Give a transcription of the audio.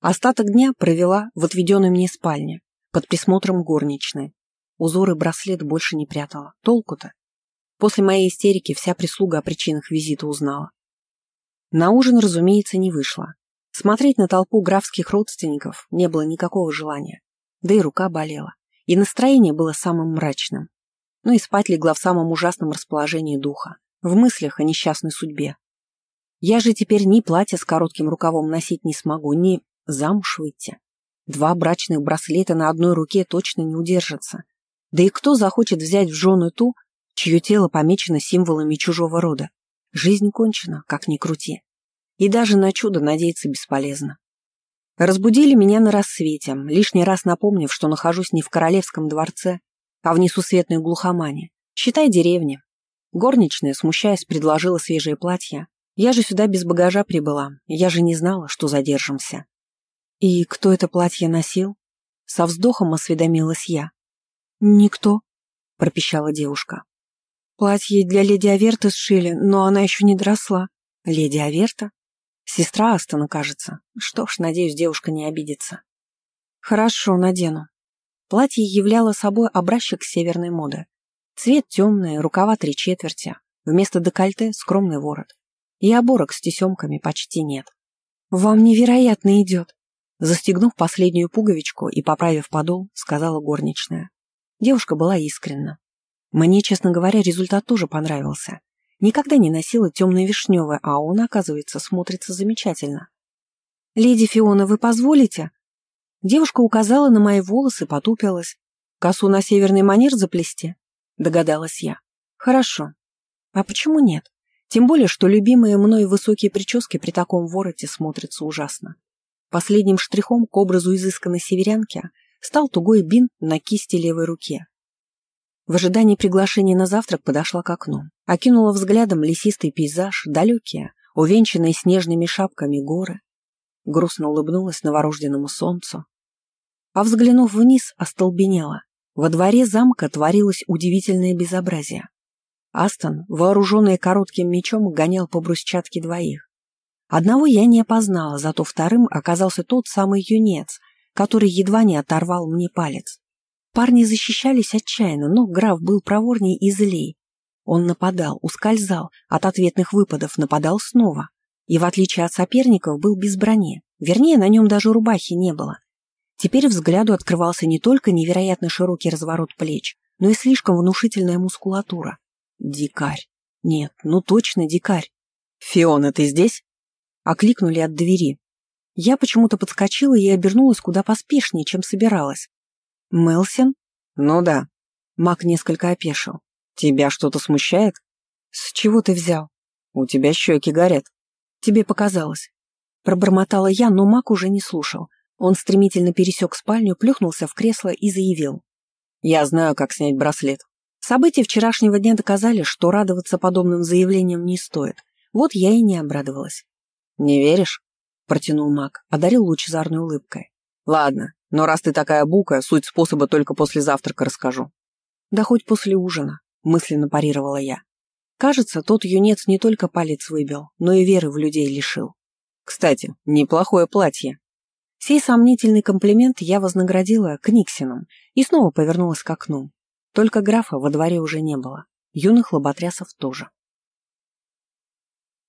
Остаток дня провела в отведенной мне спальне, под присмотром горничной. Узоры браслет больше не прятала. Толку-то? После моей истерики вся прислуга о причинах визита узнала. На ужин, разумеется, не вышло. Смотреть на толпу графских родственников не было никакого желания. Да и рука болела. И настроение было самым мрачным. Ну и спать легла в самом ужасном расположении духа. В мыслях о несчастной судьбе. Я же теперь ни платье с коротким рукавом носить не смогу, ни замуж выйти. Два брачных браслета на одной руке точно не удержатся. Да и кто захочет взять в жены ту, чье тело помечено символами чужого рода? Жизнь кончена, как ни крути. И даже на чудо надеяться бесполезно. Разбудили меня на рассвете, лишний раз напомнив, что нахожусь не в королевском дворце, а в несусветной глухомане. Считай деревни. Горничная, смущаясь, предложила свежее платье. Я же сюда без багажа прибыла, я же не знала, что задержимся. «И кто это платье носил?» Со вздохом осведомилась я. «Никто», — пропищала девушка. «Платье для леди Аверты сшили, но она еще не доросла». «Леди Аверта?» «Сестра Астона, кажется. Что ж, надеюсь, девушка не обидится». «Хорошо, надену». Платье являло собой образчик северной моды. Цвет темный, рукава три четверти, вместо декольте скромный ворот. И оборок с тесемками почти нет. «Вам невероятно идет!» Застегнув последнюю пуговичку и поправив подол, сказала горничная. Девушка была искренна. Мне, честно говоря, результат тоже понравился. Никогда не носила темно-вишневое, а он, оказывается, смотрится замечательно. «Леди Фиона, вы позволите?» Девушка указала на мои волосы, потупилась. «Косу на северный манер заплести?» Догадалась я. «Хорошо. А почему нет? Тем более, что любимые мной высокие прически при таком вороте смотрятся ужасно. Последним штрихом к образу изысканной северянки стал тугой бинт на кисти левой руки. В ожидании приглашения на завтрак подошла к окну, окинула взглядом лесистый пейзаж, далекие, увенчанные снежными шапками горы, грустно улыбнулась новорожденному солнцу. А взглянув вниз, остолбенела. Во дворе замка творилось удивительное безобразие. Астон, вооруженный коротким мечом, гонял по брусчатке двоих. Одного я не опознала, зато вторым оказался тот самый юнец, который едва не оторвал мне палец. Парни защищались отчаянно, но граф был проворней и злей. Он нападал, ускользал, от ответных выпадов нападал снова. И в отличие от соперников был без брони, вернее, на нем даже рубахи не было. Теперь взгляду открывался не только невероятно широкий разворот плеч, но и слишком внушительная мускулатура. Дикарь. Нет, ну точно дикарь. «Фиона, ты здесь?» Окликнули от двери. Я почему-то подскочила и обернулась куда поспешнее, чем собиралась. «Мелсин?» «Ну да». Мак несколько опешил. «Тебя что-то смущает?» «С чего ты взял?» «У тебя щеки горят». «Тебе показалось». Пробормотала я, но Мак уже не слушал. Он стремительно пересек спальню, плюхнулся в кресло и заявил. «Я знаю, как снять браслет. События вчерашнего дня доказали, что радоваться подобным заявлениям не стоит. Вот я и не обрадовалась. «Не веришь?» — протянул маг, одарил лучезарной улыбкой. «Ладно, но раз ты такая бука, суть способа только после завтрака расскажу». «Да хоть после ужина», — мысленно парировала я. Кажется, тот юнец не только палец выбил, но и веры в людей лишил. Кстати, неплохое платье. Сей сомнительный комплимент я вознаградила Книксином и снова повернулась к окну. Только графа во дворе уже не было, юных лоботрясов тоже.